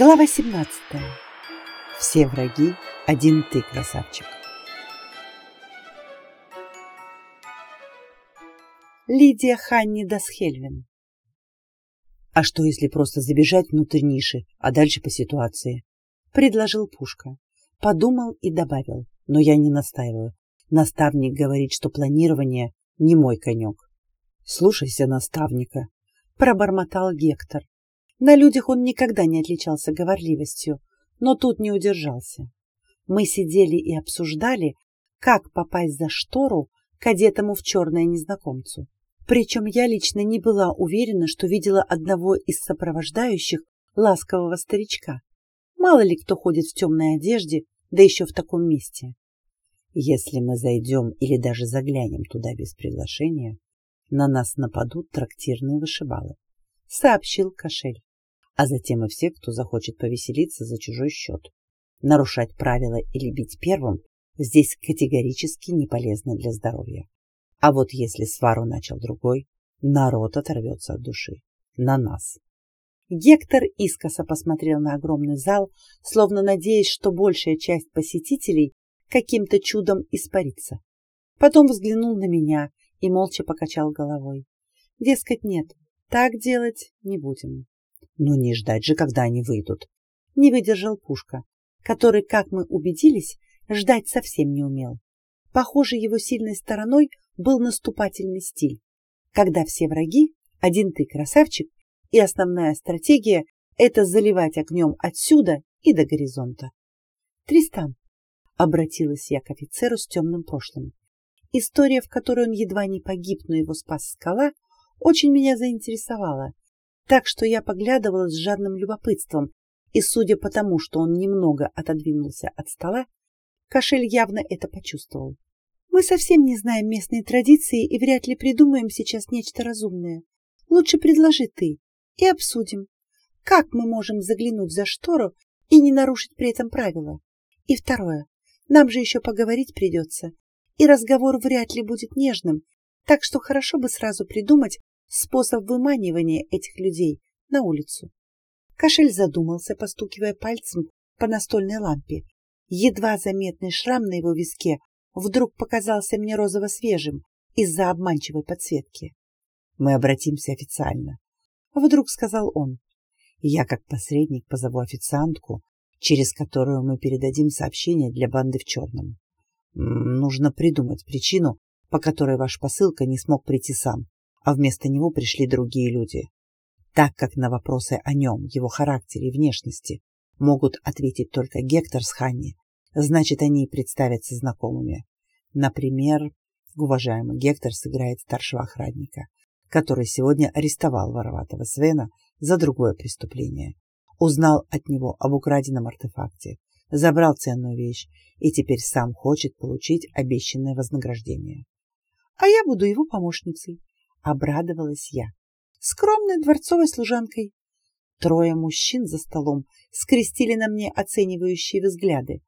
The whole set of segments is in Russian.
Глава 17. Все враги, один ты, красавчик. Лидия Ханни Дасхельвин. А что, если просто забежать внутрь ниши, а дальше по ситуации? Предложил Пушка. Подумал и добавил, но я не настаиваю. Наставник говорит, что планирование не мой конек. Слушайся наставника, пробормотал Гектор. На людях он никогда не отличался говорливостью, но тут не удержался. Мы сидели и обсуждали, как попасть за штору к одетому в черное незнакомцу. Причем я лично не была уверена, что видела одного из сопровождающих ласкового старичка. Мало ли кто ходит в темной одежде, да еще в таком месте. Если мы зайдем или даже заглянем туда без приглашения, на нас нападут трактирные вышибалы, сообщил Кошель а затем и все, кто захочет повеселиться за чужой счет. Нарушать правила или бить первым здесь категорически не полезно для здоровья. А вот если свару начал другой, народ оторвется от души. На нас. Гектор искоса посмотрел на огромный зал, словно надеясь, что большая часть посетителей каким-то чудом испарится. Потом взглянул на меня и молча покачал головой. Дескать, нет, так делать не будем. Но не ждать же, когда они выйдут. Не выдержал Пушка, который, как мы убедились, ждать совсем не умел. Похоже, его сильной стороной был наступательный стиль, когда все враги, один ты красавчик, и основная стратегия — это заливать огнем отсюда и до горизонта. «Тристан», — обратилась я к офицеру с темным прошлым, история, в которой он едва не погиб, но его спас скала, очень меня заинтересовала, так что я поглядывала с жадным любопытством, и, судя по тому, что он немного отодвинулся от стола, Кошель явно это почувствовал. Мы совсем не знаем местные традиции и вряд ли придумаем сейчас нечто разумное. Лучше предложи ты и обсудим, как мы можем заглянуть за штору и не нарушить при этом правила. И второе, нам же еще поговорить придется, и разговор вряд ли будет нежным, так что хорошо бы сразу придумать, способ выманивания этих людей на улицу. Кошель задумался, постукивая пальцем по настольной лампе. Едва заметный шрам на его виске вдруг показался мне розово-свежим из-за обманчивой подсветки. «Мы обратимся официально», — вдруг сказал он. «Я, как посредник, позову официантку, через которую мы передадим сообщение для банды в черном. Нужно придумать причину, по которой ваш посылка не смог прийти сам а вместо него пришли другие люди. Так как на вопросы о нем, его характере и внешности могут ответить только Гектор с Ханни, значит, они и представятся знакомыми. Например, уважаемый Гектор сыграет старшего охранника, который сегодня арестовал вороватого Свена за другое преступление. Узнал от него об украденном артефакте, забрал ценную вещь и теперь сам хочет получить обещанное вознаграждение. А я буду его помощницей, Обрадовалась я. Скромной дворцовой служанкой. Трое мужчин за столом скрестили на мне оценивающие взгляды.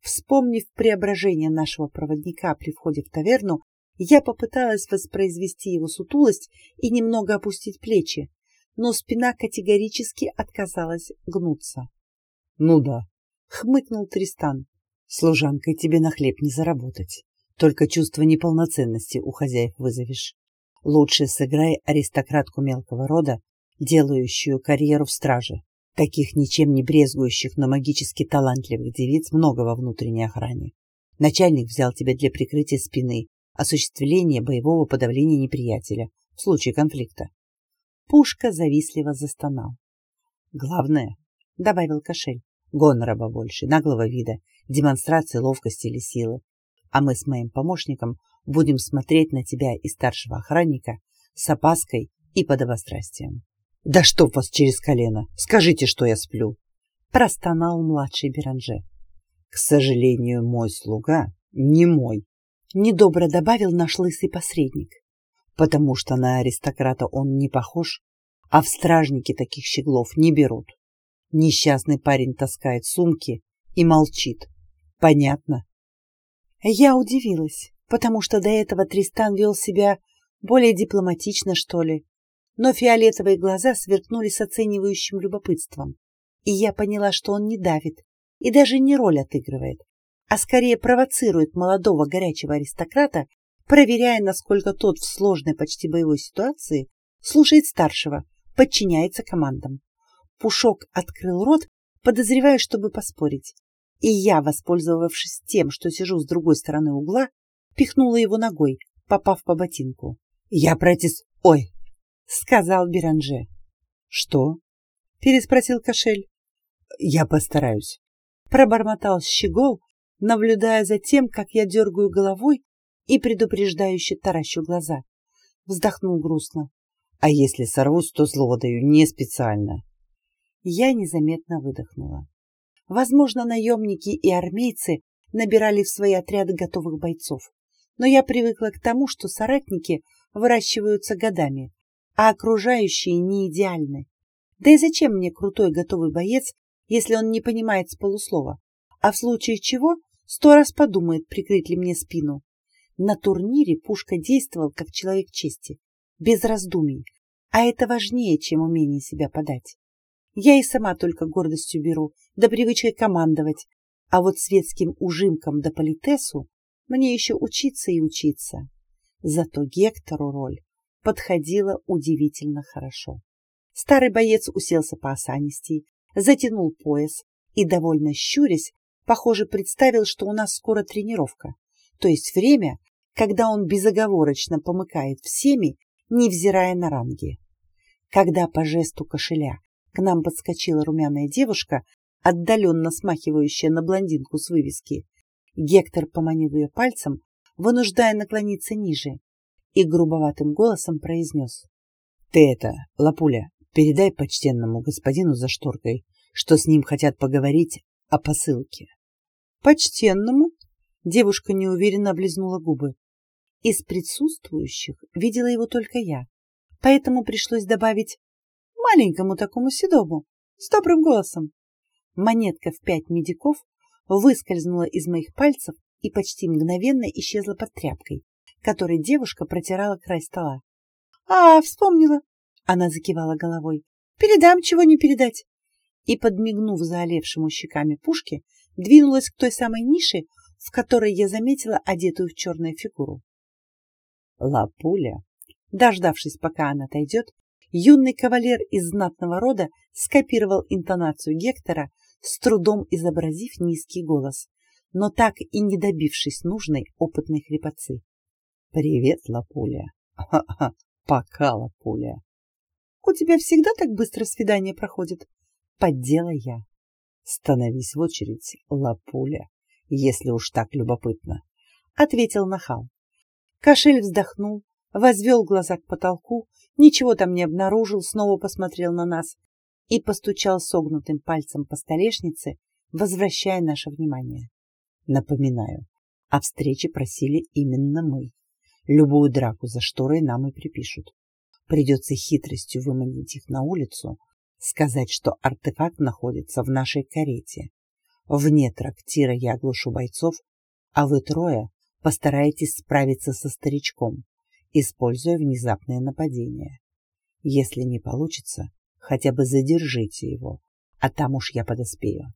Вспомнив преображение нашего проводника при входе в таверну, я попыталась воспроизвести его сутулость и немного опустить плечи, но спина категорически отказалась гнуться. — Ну да, — хмыкнул Тристан, — служанкой тебе на хлеб не заработать, только чувство неполноценности у хозяев вызовешь. Лучше сыграй аристократку мелкого рода, делающую карьеру в страже. Таких ничем не брезгующих, но магически талантливых девиц много во внутренней охране. Начальник взял тебя для прикрытия спины, осуществления боевого подавления неприятеля в случае конфликта. Пушка завистливо застонал. Главное, — добавил Кошель, — гонора побольше, наглого вида, демонстрации ловкости или силы. А мы с моим помощником будем смотреть на тебя и старшего охранника с опаской и подобострастием. — Да чтоб вас через колено! Скажите, что я сплю! — простонал младший Беранже. — К сожалению, мой слуга не мой, — недобро добавил наш лысый посредник, потому что на аристократа он не похож, а в стражники таких щеглов не берут. Несчастный парень таскает сумки и молчит. Понятно? Я удивилась потому что до этого Тристан вел себя более дипломатично, что ли. Но фиолетовые глаза сверкнули с оценивающим любопытством. И я поняла, что он не давит и даже не роль отыгрывает, а скорее провоцирует молодого горячего аристократа, проверяя, насколько тот в сложной почти боевой ситуации слушает старшего, подчиняется командам. Пушок открыл рот, подозревая, чтобы поспорить. И я, воспользовавшись тем, что сижу с другой стороны угла, пихнула его ногой, попав по ботинку. «Я протис... Ой!» — сказал Биранже. «Что?» — переспросил Кошель. «Я постараюсь», — пробормотал Щегол, наблюдая за тем, как я дергаю головой и предупреждающе таращу глаза. Вздохнул грустно. «А если сорвусь, то зло даю не специально». Я незаметно выдохнула. Возможно, наемники и армейцы набирали в свои отряды готовых бойцов, но я привыкла к тому, что соратники выращиваются годами, а окружающие не идеальны. Да и зачем мне крутой готовый боец, если он не понимает с полуслова, а в случае чего сто раз подумает, прикрыть ли мне спину. На турнире Пушка действовал как человек чести, без раздумий, а это важнее, чем умение себя подать. Я и сама только гордостью беру, да привычкой командовать, а вот светским ужимкам да политесу мне еще учиться и учиться. Зато Гектору роль подходила удивительно хорошо. Старый боец уселся по осанистей, затянул пояс и, довольно щурясь, похоже, представил, что у нас скоро тренировка, то есть время, когда он безоговорочно помыкает всеми, невзирая на ранги. Когда по жесту кошеля к нам подскочила румяная девушка, отдаленно смахивающая на блондинку с вывески, Гектор поманил ее пальцем, вынуждая наклониться ниже, и грубоватым голосом произнес. — Ты это, Лапуля, Передай почтенному господину за шторкой, что с ним хотят поговорить о посылке. Почтенному? Девушка неуверенно облизнула губы. Из присутствующих видела его только я, поэтому пришлось добавить маленькому такому седому, с добрым голосом. Монетка в пять медиков выскользнула из моих пальцев и почти мгновенно исчезла под тряпкой, которой девушка протирала край стола. — А, вспомнила! Она закивала головой. «Передам, чего не передать!» И, подмигнув заолевшему щеками пушки, двинулась к той самой нише, в которой я заметила одетую в черную фигуру. Лапуля, дождавшись, пока она отойдет, юный кавалер из знатного рода скопировал интонацию Гектора, с трудом изобразив низкий голос, но так и не добившись нужной опытной хрипотцы. «Привет, Лапуля!» «Ха-ха! Пока, Лапуля!» У тебя всегда так быстро свидание проходит? Поддела я. Становись в очередь, лапуля, если уж так любопытно, ответил нахал. Кошель вздохнул, возвел глаза к потолку, ничего там не обнаружил, снова посмотрел на нас и постучал согнутым пальцем по столешнице, возвращая наше внимание. Напоминаю, о встрече просили именно мы. Любую драку за шторой нам и припишут. Придется хитростью выманить их на улицу, сказать, что артефакт находится в нашей карете. Вне трактира я оглушу бойцов, а вы трое постарайтесь справиться со старичком, используя внезапное нападение. Если не получится, хотя бы задержите его, а там уж я подоспею.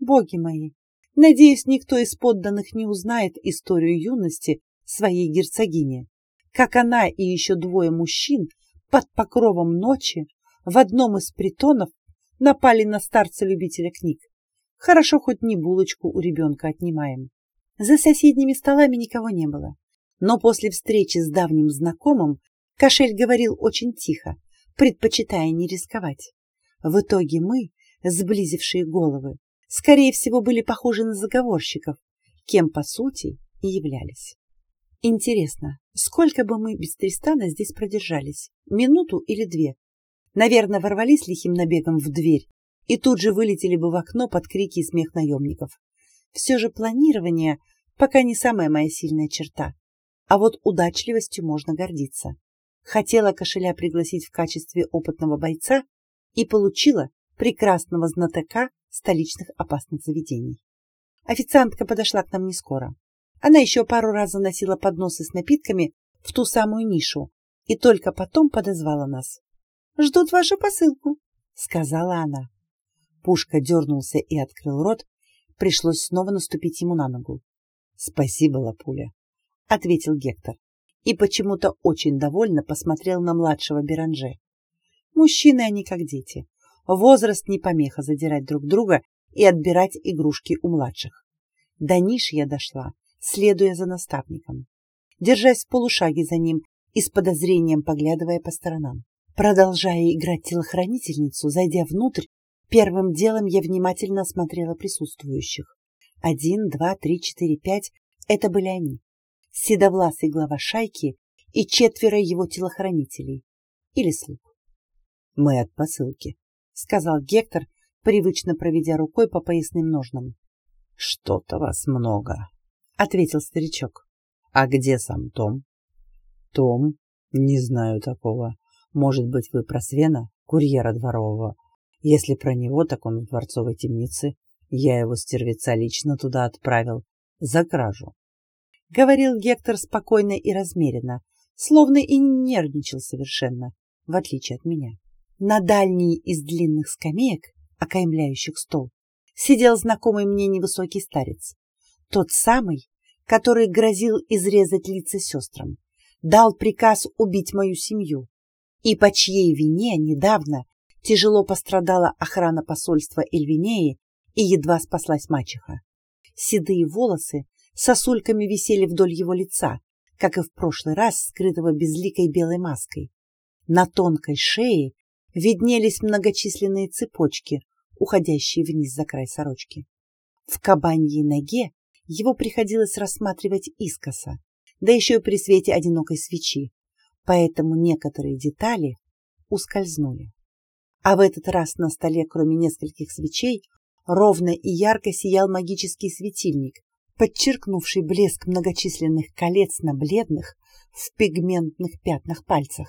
Боги мои, надеюсь, никто из подданных не узнает историю юности своей герцогини, как она и еще двое мужчин под покровом ночи в одном из притонов напали на старца-любителя книг. Хорошо, хоть не булочку у ребенка отнимаем. За соседними столами никого не было. Но после встречи с давним знакомым Кошель говорил очень тихо, предпочитая не рисковать. В итоге мы, сблизившие головы, скорее всего, были похожи на заговорщиков, кем, по сути, и являлись. Интересно, сколько бы мы без Тристана здесь продержались? Минуту или две? Наверное, ворвались лихим набегом в дверь и тут же вылетели бы в окно под крики и смех наемников. Все же планирование пока не самая моя сильная черта. А вот удачливостью можно гордиться. Хотела кошеля пригласить в качестве опытного бойца и получила прекрасного знатока столичных опасных заведений. Официантка подошла к нам не скоро. Она еще пару раз заносила подносы с напитками в ту самую нишу и только потом подозвала нас. «Ждут вашу посылку», — сказала она. Пушка дернулся и открыл рот, пришлось снова наступить ему на ногу. «Спасибо, Лапуля», — ответил Гектор и почему-то очень довольно посмотрел на младшего Беранже. Мужчины они как дети. Возраст не помеха задирать друг друга и отбирать игрушки у младших. До ниши я дошла, следуя за наставником, держась в полушаге за ним и с подозрением поглядывая по сторонам. Продолжая играть телохранительницу, зайдя внутрь, первым делом я внимательно осмотрела присутствующих. Один, два, три, четыре, пять — это были они. Седовласый глава шайки и четверо его телохранителей или слуг. «Мы от посылки», — сказал Гектор, привычно проведя рукой по поясным ножнам. «Что-то вас много», — ответил старичок. «А где сам Том?» «Том? Не знаю такого. Может быть, вы про Свена, курьера дворового. Если про него, так он в дворцовой темнице. Я его стервеца лично туда отправил. За кражу. Говорил Гектор спокойно и размеренно, словно и не нервничал совершенно, в отличие от меня. На дальней из длинных скамеек, окаймляющих стол, сидел знакомый мне невысокий старец. Тот самый, который грозил изрезать лица сестрам, дал приказ убить мою семью, и по чьей вине недавно тяжело пострадала охрана посольства Эльвинеи и едва спаслась мачеха. Седые волосы сосульками висели вдоль его лица, как и в прошлый раз, скрытого безликой белой маской. На тонкой шее виднелись многочисленные цепочки, уходящие вниз за край сорочки. В кабаньей ноге его приходилось рассматривать искоса, да еще и при свете одинокой свечи, поэтому некоторые детали ускользнули. А в этот раз на столе, кроме нескольких свечей, ровно и ярко сиял магический светильник, подчеркнувший блеск многочисленных колец на бледных, в пигментных пятнах пальцах.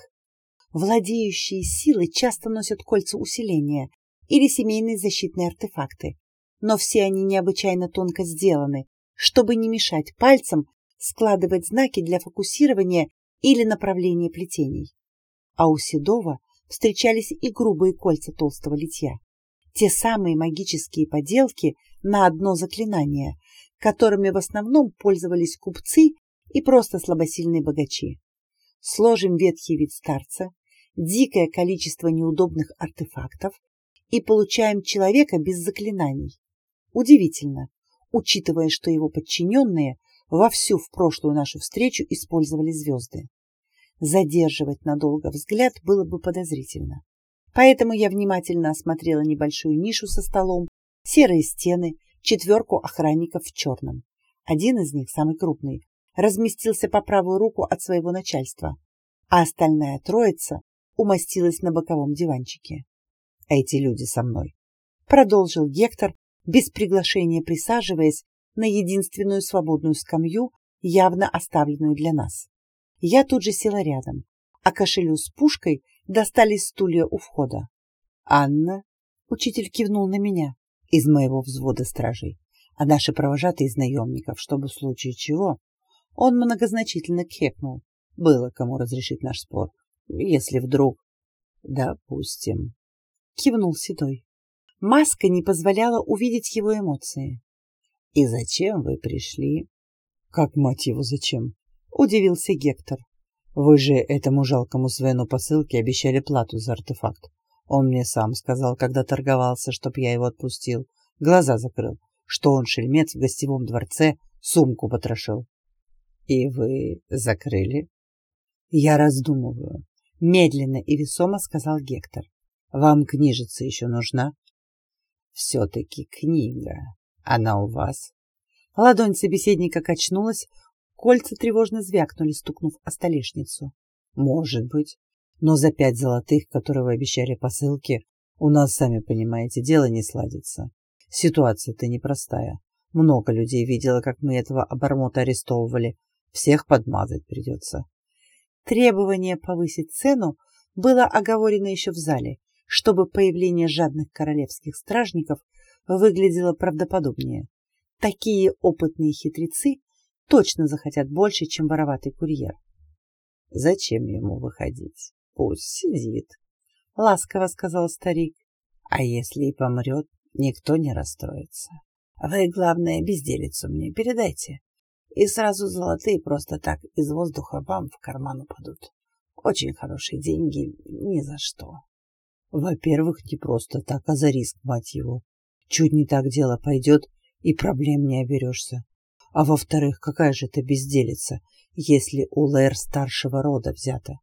Владеющие силой часто носят кольца усиления или семейные защитные артефакты, но все они необычайно тонко сделаны, чтобы не мешать пальцам складывать знаки для фокусирования или направления плетений. А у Седова встречались и грубые кольца толстого литья. Те самые магические поделки на одно заклинание, которыми в основном пользовались купцы и просто слабосильные богачи. Сложим ветхий вид старца, дикое количество неудобных артефактов и получаем человека без заклинаний. Удивительно, учитывая, что его подчиненные вовсю в прошлую нашу встречу использовали звезды. Задерживать надолго взгляд было бы подозрительно. Поэтому я внимательно осмотрела небольшую нишу со столом, серые стены, четверку охранников в черном. Один из них, самый крупный, разместился по правую руку от своего начальства, а остальная троица умостилась на боковом диванчике. «Эти люди со мной», — продолжил Гектор, без приглашения присаживаясь на единственную свободную скамью, явно оставленную для нас. Я тут же села рядом, а кошелю с пушкой достались стулья у входа. «Анна», — учитель кивнул на меня, — «из моего взвода стражей, а наши провожатые из наемников, чтобы в случае чего...» Он многозначительно кхекнул. Было кому разрешить наш спор, если вдруг... «Допустим», — кивнул Седой. Маска не позволяла увидеть его эмоции. «И зачем вы пришли?» «Как, мать его, зачем?» — удивился Гектор. «Вы же этому жалкому Свену посылки обещали плату за артефакт. Он мне сам сказал, когда торговался, чтоб я его отпустил. Глаза закрыл, что он, шельмец, в гостевом дворце сумку потрошил». «И вы закрыли?» «Я раздумываю», — медленно и весомо сказал Гектор. «Вам книжица еще нужна?» «Все-таки книга», она у вас? Ладонь собеседника качнулась, кольца тревожно звякнули, стукнув о столешницу. Может быть. Но за пять золотых, которые вы обещали посылке, у нас, сами понимаете, дело не сладится. Ситуация-то непростая. Много людей видело, как мы этого обормота арестовывали. Всех подмазать придется. Требование повысить цену было оговорено еще в зале, чтобы появление жадных королевских стражников выглядело правдоподобнее. Такие опытные хитрецы точно захотят больше, чем вороватый курьер. Зачем ему выходить? Пусть сидит, ласково сказал старик. А если и помрет, никто не расстроится. Вы, главное, безделицу мне передайте, и сразу золотые просто так из воздуха вам в карман упадут. Очень хорошие деньги, ни за что. Во-первых, не просто так, а за риск, мать его. Чуть не так дело пойдет, и проблем не оберешься. А во-вторых, какая же это безделица, если у Лэр старшего рода взята?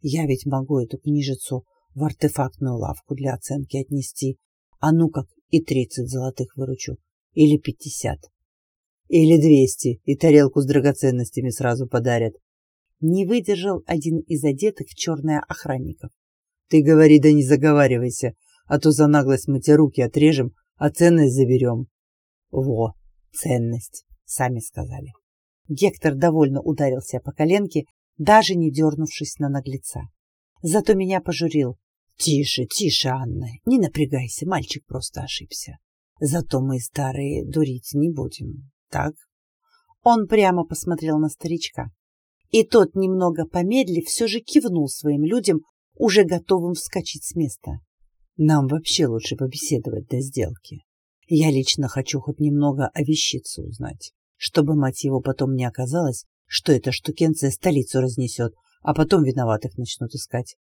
Я ведь могу эту книжицу в артефактную лавку для оценки отнести, а ну как и тридцать золотых выручу, или пятьдесят, или двести, и тарелку с драгоценностями сразу подарят. Не выдержал один из одетых в черное охранников. Ты говори, да не заговаривайся, а то за наглость мы тебе руки отрежем, а ценность заберем. Во, ценность, сами сказали. Гектор довольно ударился по коленке, даже не дернувшись на наглеца. Зато меня пожурил. Тише, тише, Анна, не напрягайся, мальчик просто ошибся. Зато мы, старые, дурить не будем, так? Он прямо посмотрел на старичка. И тот, немного помедлив, все же кивнул своим людям, уже готовым вскочить с места. Нам вообще лучше побеседовать до сделки. Я лично хочу хоть немного о вещице узнать, чтобы, мать его, потом не оказалось, что эта штукенция столицу разнесет, а потом виноватых начнут искать.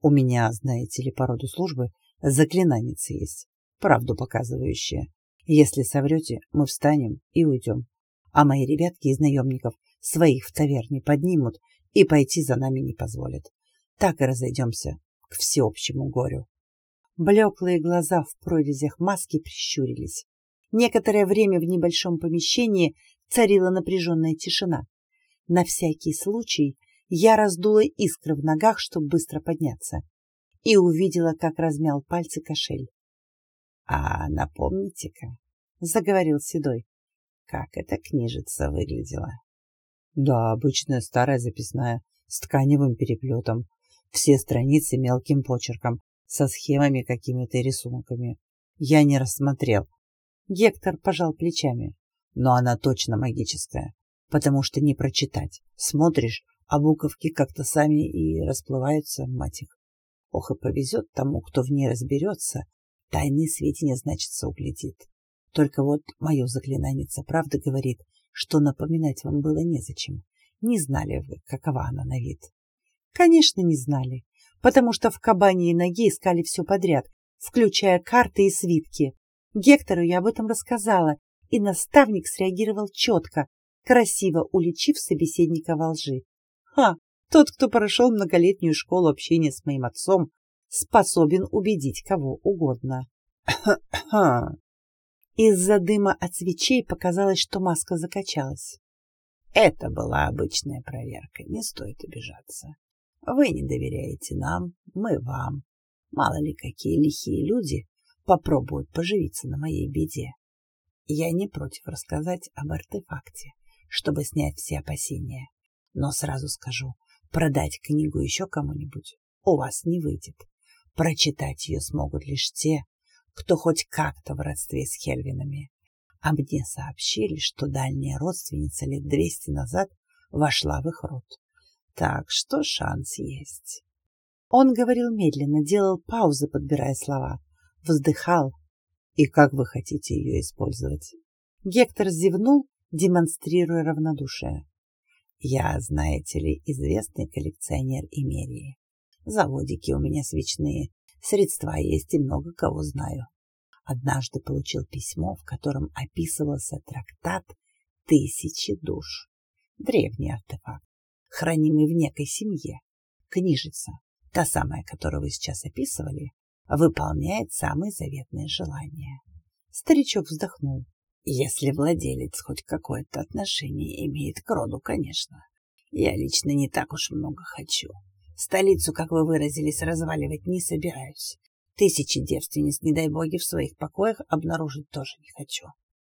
У меня, знаете ли, по роду службы заклинаница есть, правду показывающая. Если соврете, мы встанем и уйдем. А мои ребятки из наемников своих в таверне поднимут и пойти за нами не позволят так и разойдемся к всеобщему горю. Блеклые глаза в прорезях маски прищурились. Некоторое время в небольшом помещении царила напряженная тишина. На всякий случай я раздула искры в ногах, чтобы быстро подняться, и увидела, как размял пальцы кошель. — А напомните-ка, — заговорил Седой, — как эта книжица выглядела? — Да, обычная старая записная, с тканевым переплетом, все страницы мелким почерком, со схемами какими-то рисунками. Я не рассмотрел. Гектор пожал плечами. Но она точно магическая, потому что не прочитать. Смотришь, а буковки как-то сами и расплываются, мать их. Ох, и повезет тому, кто в ней разберется, тайные сведения, значится, углядит. Только вот мое заклинаница правда говорит, что напоминать вам было незачем. Не знали вы, какова она на вид. Конечно, не знали, потому что в кабане и ноге искали все подряд, включая карты и свитки. Гектору я об этом рассказала, и наставник среагировал четко, красиво уличив собеседника во лжи. Ха! Тот, кто прошел многолетнюю школу общения с моим отцом, способен убедить кого угодно. Из-за дыма от свечей показалось, что маска закачалась. Это была обычная проверка, не стоит обижаться. Вы не доверяете нам, мы вам. Мало ли какие лихие люди попробуют поживиться на моей беде. Я не против рассказать об артефакте, чтобы снять все опасения. Но сразу скажу, продать книгу еще кому-нибудь у вас не выйдет. Прочитать ее смогут лишь те, кто хоть как-то в родстве с Хельвинами. А мне сообщили, что дальняя родственница лет двести назад вошла в их род. Так что шанс есть. Он говорил медленно, делал паузы, подбирая слова, вздыхал. И как вы хотите ее использовать? Гектор зевнул, демонстрируя равнодушие. Я, знаете ли, известный коллекционер Имерии. Заводики у меня свечные, средства есть и много кого знаю. Однажды получил письмо, в котором описывался трактат «Тысячи душ». Древний артефакт хранимый в некой семье. Книжица, та самая, которую вы сейчас описывали, выполняет самые заветные желания. Старичок вздохнул. Если владелец хоть какое-то отношение имеет к роду, конечно. Я лично не так уж много хочу. Столицу, как вы выразились, разваливать не собираюсь. Тысячи девственниц, не дай боги, в своих покоях обнаружить тоже не хочу.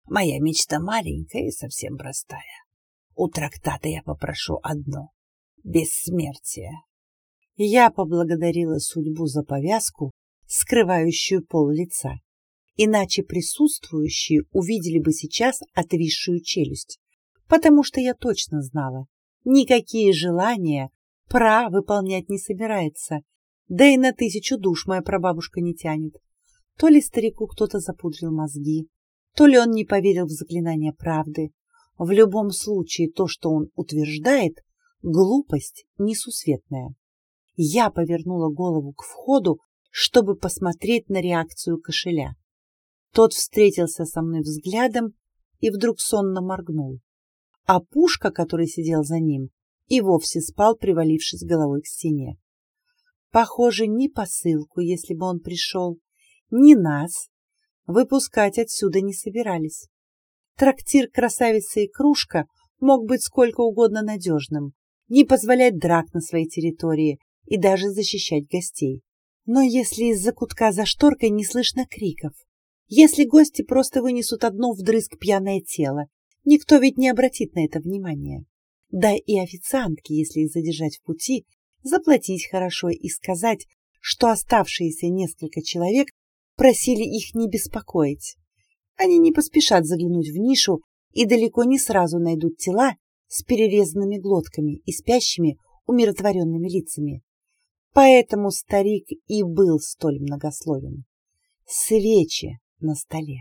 Моя мечта маленькая и совсем простая. У трактата я попрошу одно — бессмертие. Я поблагодарила судьбу за повязку, скрывающую пол лица. Иначе присутствующие увидели бы сейчас отвисшую челюсть, потому что я точно знала, никакие желания пра выполнять не собирается, да и на тысячу душ моя прабабушка не тянет. То ли старику кто-то запудрил мозги, то ли он не поверил в заклинание правды. В любом случае то, что он утверждает, глупость несусветная. Я повернула голову к входу, чтобы посмотреть на реакцию кошеля. Тот встретился со мной взглядом и вдруг сонно моргнул. А Пушка, который сидел за ним, и вовсе спал, привалившись головой к стене. Похоже, ни посылку, если бы он пришел, ни нас выпускать отсюда не собирались. Трактир «Красавица и кружка» мог быть сколько угодно надежным, не позволять драк на своей территории и даже защищать гостей. Но если из-за кутка за шторкой не слышно криков, если гости просто вынесут одно вдрызг пьяное тело, никто ведь не обратит на это внимания. Да и официантки, если их задержать в пути, заплатить хорошо и сказать, что оставшиеся несколько человек просили их не беспокоить. Они не поспешат заглянуть в нишу и далеко не сразу найдут тела с перерезанными глотками и спящими умиротворенными лицами. Поэтому старик и был столь многословен. Свечи на столе.